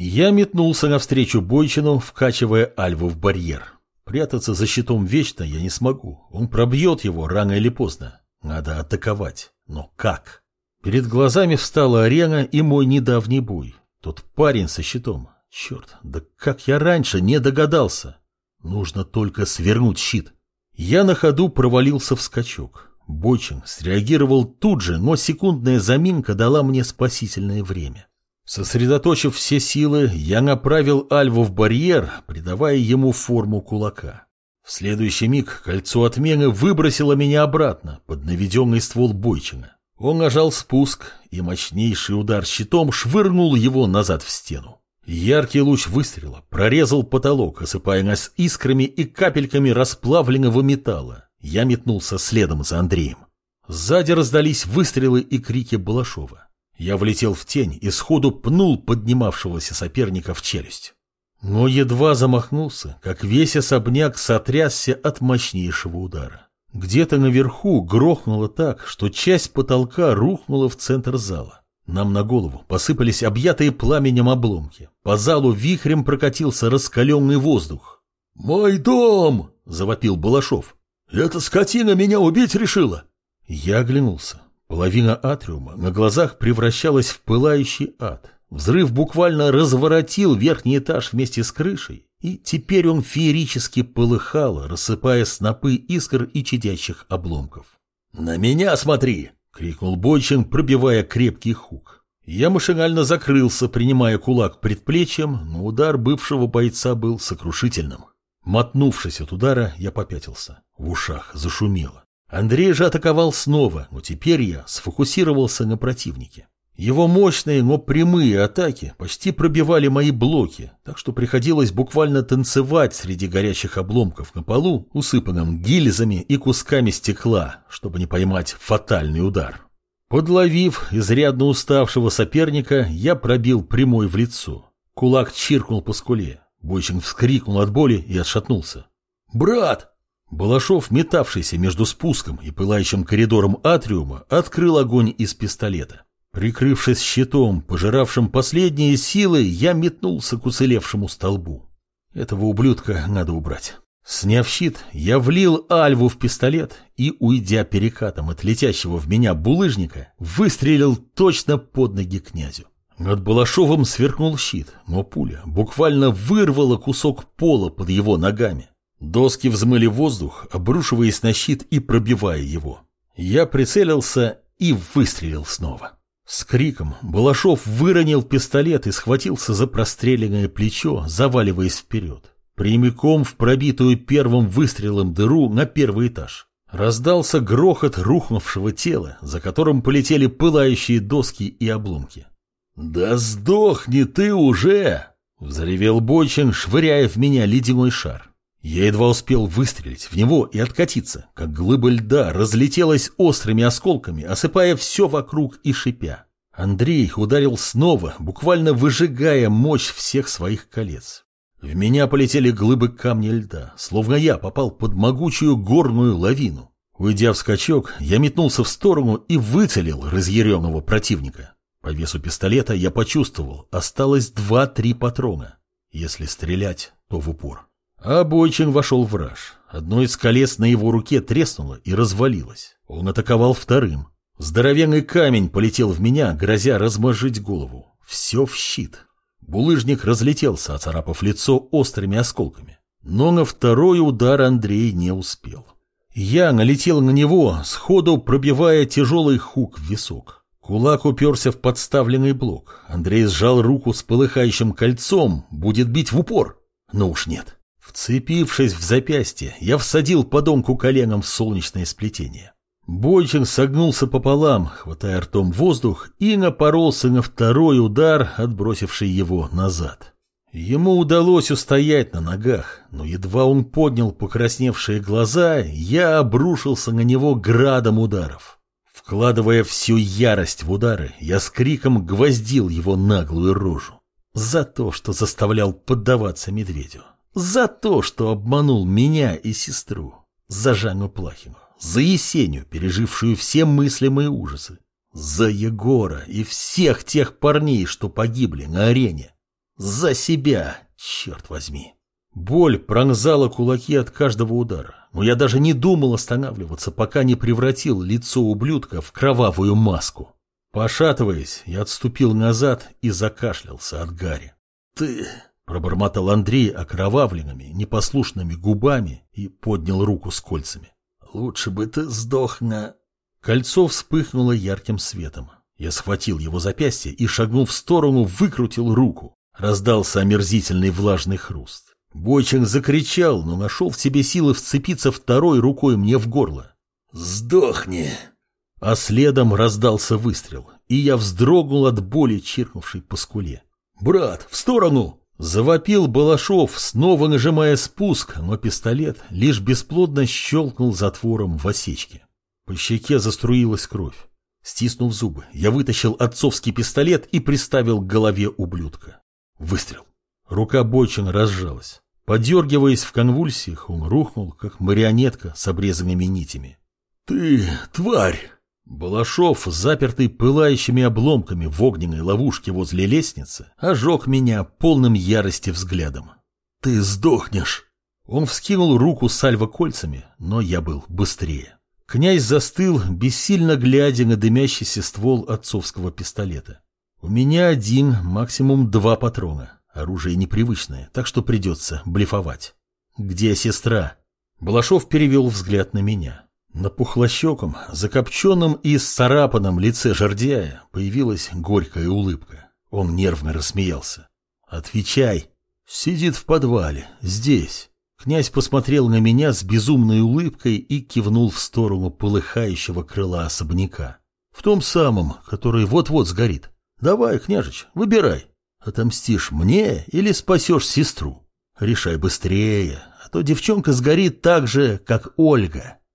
Я метнулся навстречу Бойчину, вкачивая Альву в барьер. Прятаться за щитом вечно я не смогу. Он пробьет его рано или поздно. Надо атаковать. Но как? Перед глазами встала арена и мой недавний бой. Тот парень со щитом. Черт, да как я раньше не догадался. Нужно только свернуть щит. Я на ходу провалился в скачок. Бочин среагировал тут же, но секундная заминка дала мне спасительное время. Сосредоточив все силы, я направил Альву в барьер, придавая ему форму кулака. В следующий миг кольцо отмены выбросило меня обратно под наведенный ствол Бойчина. Он нажал спуск, и мощнейший удар щитом швырнул его назад в стену. Яркий луч выстрела прорезал потолок, осыпая нас искрами и капельками расплавленного металла. Я метнулся следом за Андреем. Сзади раздались выстрелы и крики Балашова. Я влетел в тень и сходу пнул поднимавшегося соперника в челюсть. Но едва замахнулся, как весь особняк сотрясся от мощнейшего удара. Где-то наверху грохнуло так, что часть потолка рухнула в центр зала. Нам на голову посыпались объятые пламенем обломки. По залу вихрем прокатился раскаленный воздух. «Мой дом!» — завопил Балашов. «Эта скотина меня убить решила!» Я оглянулся. Половина атриума на глазах превращалась в пылающий ад. Взрыв буквально разворотил верхний этаж вместе с крышей, и теперь он феерически полыхал, рассыпая снопы искр и чадящих обломков. «На меня смотри!» — крикнул Бойчин, пробивая крепкий хук. Я машинально закрылся, принимая кулак предплечьем, но удар бывшего бойца был сокрушительным. Мотнувшись от удара, я попятился. В ушах зашумело. Андрей же атаковал снова, но теперь я сфокусировался на противнике. Его мощные, но прямые атаки почти пробивали мои блоки, так что приходилось буквально танцевать среди горящих обломков на полу, усыпанным гильзами и кусками стекла, чтобы не поймать фатальный удар. Подловив изрядно уставшего соперника, я пробил прямой в лицо. Кулак чиркнул по скуле. Бойчин вскрикнул от боли и отшатнулся. «Брат!» Балашов, метавшийся между спуском и пылающим коридором атриума, открыл огонь из пистолета. Прикрывшись щитом, пожиравшим последние силы, я метнулся к уцелевшему столбу. Этого ублюдка надо убрать. Сняв щит, я влил альву в пистолет и, уйдя перекатом от летящего в меня булыжника, выстрелил точно под ноги князю. Над Балашовым сверкнул щит, но пуля буквально вырвала кусок пола под его ногами. Доски взмыли воздух, обрушиваясь на щит и пробивая его. Я прицелился и выстрелил снова. С криком Балашов выронил пистолет и схватился за простреленное плечо, заваливаясь вперед. Прямиком в пробитую первым выстрелом дыру на первый этаж. Раздался грохот рухнувшего тела, за которым полетели пылающие доски и обломки. «Да сдохни ты уже!» — взревел Бойчин, швыряя в меня ледяной шар. Я едва успел выстрелить в него и откатиться, как глыба льда разлетелась острыми осколками, осыпая все вокруг и шипя. Андрей ударил снова, буквально выжигая мощь всех своих колец. В меня полетели глыбы камня льда, словно я попал под могучую горную лавину. Уйдя в скачок, я метнулся в сторону и выцелил разъяренного противника. По весу пистолета я почувствовал, осталось два-три патрона. Если стрелять, то в упор. А Бойчин вошел в раж. Одно из колес на его руке треснуло и развалилось. Он атаковал вторым. Здоровенный камень полетел в меня, грозя размозжить голову. Все в щит. Булыжник разлетелся, оцарапав лицо острыми осколками. Но на второй удар Андрей не успел. Я налетел на него, сходу пробивая тяжелый хук в висок. Кулак уперся в подставленный блок. Андрей сжал руку с полыхающим кольцом, будет бить в упор. Но уж нет. Вцепившись в запястье, я всадил подонку коленом в солнечное сплетение. Бойчин согнулся пополам, хватая ртом воздух, и напоролся на второй удар, отбросивший его назад. Ему удалось устоять на ногах, но едва он поднял покрасневшие глаза, я обрушился на него градом ударов. Вкладывая всю ярость в удары, я с криком гвоздил его наглую рожу. За то, что заставлял поддаваться медведю. За то, что обманул меня и сестру. За Жанну Плахину. За Есению, пережившую все мыслимые ужасы. За Егора и всех тех парней, что погибли на арене. За себя, черт возьми. Боль пронзала кулаки от каждого удара, но я даже не думал останавливаться, пока не превратил лицо ублюдка в кровавую маску. Пошатываясь, я отступил назад и закашлялся от гари. «Ты...» — пробормотал Андрей окровавленными, непослушными губами и поднял руку с кольцами. «Лучше бы ты сдох на...» Кольцо вспыхнуло ярким светом. Я схватил его запястье и, шагнув в сторону, выкрутил руку. Раздался омерзительный влажный хруст. Бойчин закричал, но нашел в себе силы вцепиться второй рукой мне в горло. «Сдохни!» А следом раздался выстрел, и я вздрогнул от боли, чиркнувшей по скуле. «Брат, в сторону!» Завопил Балашов, снова нажимая спуск, но пистолет лишь бесплодно щелкнул затвором в осечке. По щеке заструилась кровь. Стиснув зубы, я вытащил отцовский пистолет и приставил к голове ублюдка. Выстрел. Рука Бойчина разжалась. Подергиваясь в конвульсиях, он рухнул, как марионетка с обрезанными нитями. «Ты, тварь!» Балашов, запертый пылающими обломками в огненной ловушке возле лестницы, ожег меня полным ярости взглядом. «Ты сдохнешь!» Он вскинул руку с альва-кольцами, но я был быстрее. Князь застыл, бессильно глядя на дымящийся ствол отцовского пистолета. У меня один, максимум два патрона. Оружие непривычное, так что придется блефовать. «Где сестра?» Балашов перевел взгляд на меня. На пухлощеком, закопченном и сцарапанном лице жердяя появилась горькая улыбка. Он нервно рассмеялся. «Отвечай!» «Сидит в подвале, здесь». Князь посмотрел на меня с безумной улыбкой и кивнул в сторону полыхающего крыла особняка. В том самом, который вот-вот сгорит. «Давай, княжич, выбирай. Отомстишь мне или спасешь сестру? Решай быстрее, а то девчонка сгорит так же, как Ольга».